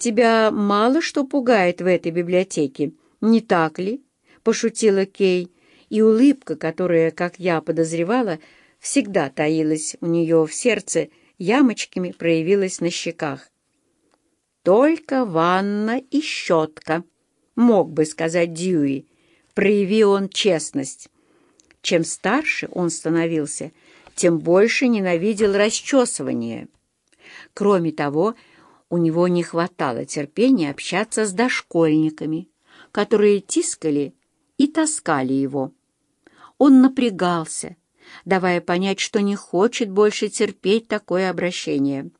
тебя мало что пугает в этой библиотеке, не так ли?» — пошутила Кей, и улыбка, которая, как я подозревала, всегда таилась у нее в сердце, ямочками проявилась на щеках. «Только ванна и щетка», — мог бы сказать Дьюи, прояви он честность. Чем старше он становился, тем больше ненавидел расчесывание. Кроме того, у него не хватало терпения общаться с дошкольниками, которые тискали и таскали его. Он напрягался, давая понять, что не хочет больше терпеть такое обращение.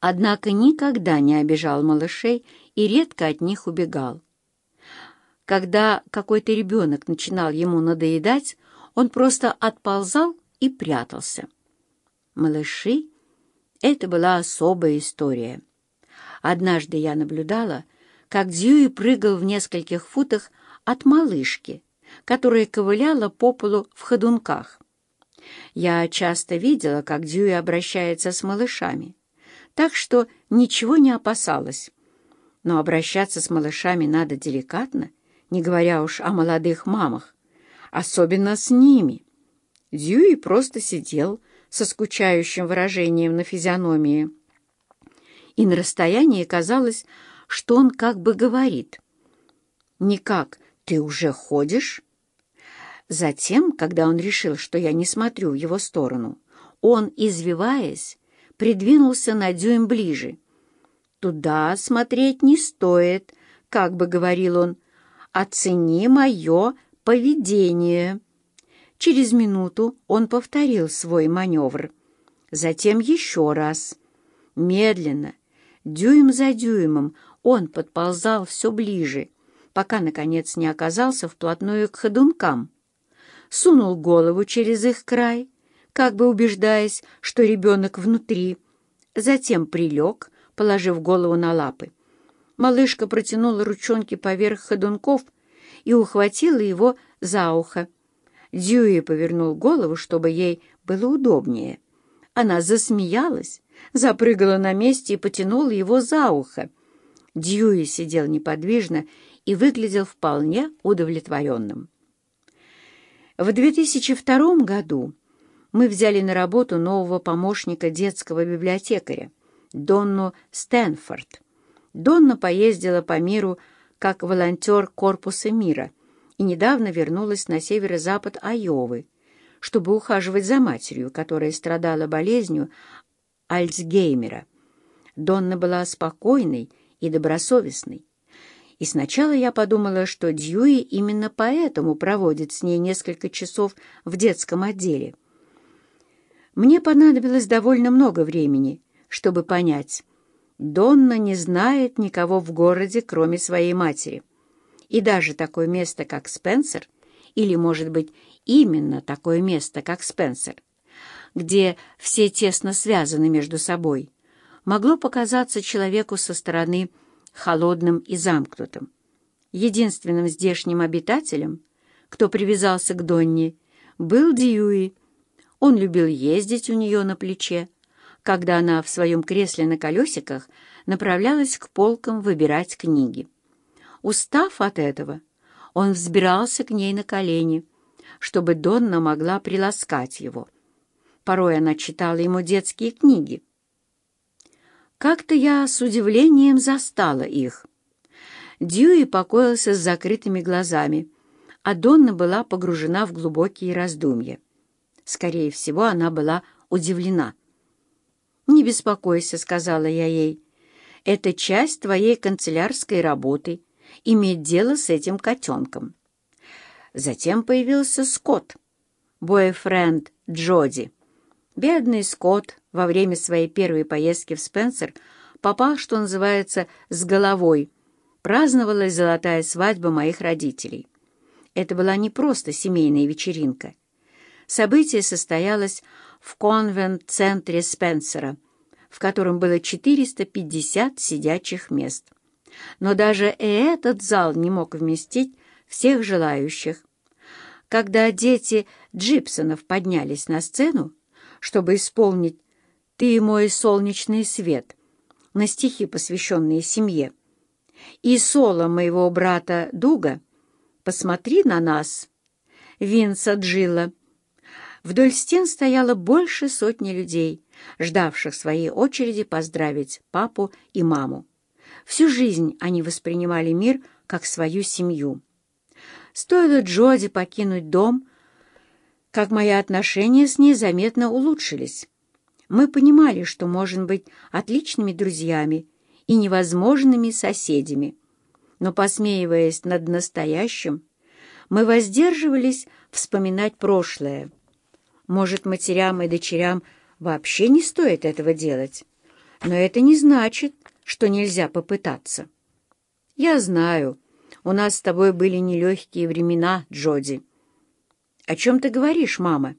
Однако никогда не обижал малышей и редко от них убегал. Когда какой-то ребенок начинал ему надоедать, он просто отползал и прятался. Малыши — это была особая история. Однажды я наблюдала, как Дьюи прыгал в нескольких футах от малышки, которая ковыляла по полу в ходунках. Я часто видела, как Дьюи обращается с малышами, так что ничего не опасалась. Но обращаться с малышами надо деликатно, не говоря уж о молодых мамах, особенно с ними. Дьюи просто сидел со скучающим выражением на физиономии. И на расстоянии казалось, что он как бы говорит. Не как «ты уже ходишь?» Затем, когда он решил, что я не смотрю в его сторону, он, извиваясь, придвинулся на дюйм ближе. «Туда смотреть не стоит», — как бы говорил он, — «оцени мое поведение». Через минуту он повторил свой маневр. Затем еще раз. Медленно, дюйм за дюймом, он подползал все ближе, пока, наконец, не оказался вплотную к ходункам. Сунул голову через их край, как бы убеждаясь, что ребенок внутри. Затем прилег, положив голову на лапы. Малышка протянула ручонки поверх ходунков и ухватила его за ухо. Дьюи повернул голову, чтобы ей было удобнее. Она засмеялась, запрыгала на месте и потянула его за ухо. Дьюи сидел неподвижно и выглядел вполне удовлетворенным. В 2002 году мы взяли на работу нового помощника детского библиотекаря, Донну Стэнфорд. Донна поездила по миру как волонтер Корпуса мира — и недавно вернулась на северо-запад Айовы, чтобы ухаживать за матерью, которая страдала болезнью Альцгеймера. Донна была спокойной и добросовестной. И сначала я подумала, что Дьюи именно поэтому проводит с ней несколько часов в детском отделе. Мне понадобилось довольно много времени, чтобы понять, Донна не знает никого в городе, кроме своей матери. И даже такое место, как Спенсер, или, может быть, именно такое место, как Спенсер, где все тесно связаны между собой, могло показаться человеку со стороны холодным и замкнутым. Единственным здешним обитателем, кто привязался к Донне, был Дьюи. Он любил ездить у нее на плече, когда она в своем кресле на колесиках направлялась к полкам выбирать книги. Устав от этого, он взбирался к ней на колени, чтобы Донна могла приласкать его. Порой она читала ему детские книги. Как-то я с удивлением застала их. Дьюи покоился с закрытыми глазами, а Донна была погружена в глубокие раздумья. Скорее всего, она была удивлена. «Не беспокойся», — сказала я ей, — «это часть твоей канцелярской работы» иметь дело с этим котенком. Затем появился Скотт, бойфренд Джоди. Бедный Скотт во время своей первой поездки в Спенсер попал, что называется, с головой. Праздновалась золотая свадьба моих родителей. Это была не просто семейная вечеринка. Событие состоялось в конвент-центре Спенсера, в котором было 450 сидячих мест но даже и этот зал не мог вместить всех желающих. Когда дети Джипсонов поднялись на сцену, чтобы исполнить «Ты мой солнечный свет», на стихи, посвященные семье. И соло моего брата Дуга «Посмотри на нас» Винса Джилла. Вдоль стен стояло больше сотни людей, ждавших своей очереди поздравить папу и маму. Всю жизнь они воспринимали мир как свою семью. Стоило Джоди покинуть дом, как мои отношения с ней заметно улучшились. Мы понимали, что можем быть отличными друзьями и невозможными соседями. Но, посмеиваясь над настоящим, мы воздерживались вспоминать прошлое. Может, матерям и дочерям вообще не стоит этого делать, но это не значит, что нельзя попытаться. Я знаю, у нас с тобой были нелегкие времена, Джоди. О чем ты говоришь, мама?